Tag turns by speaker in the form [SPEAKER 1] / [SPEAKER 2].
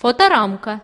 [SPEAKER 1] фоторамка.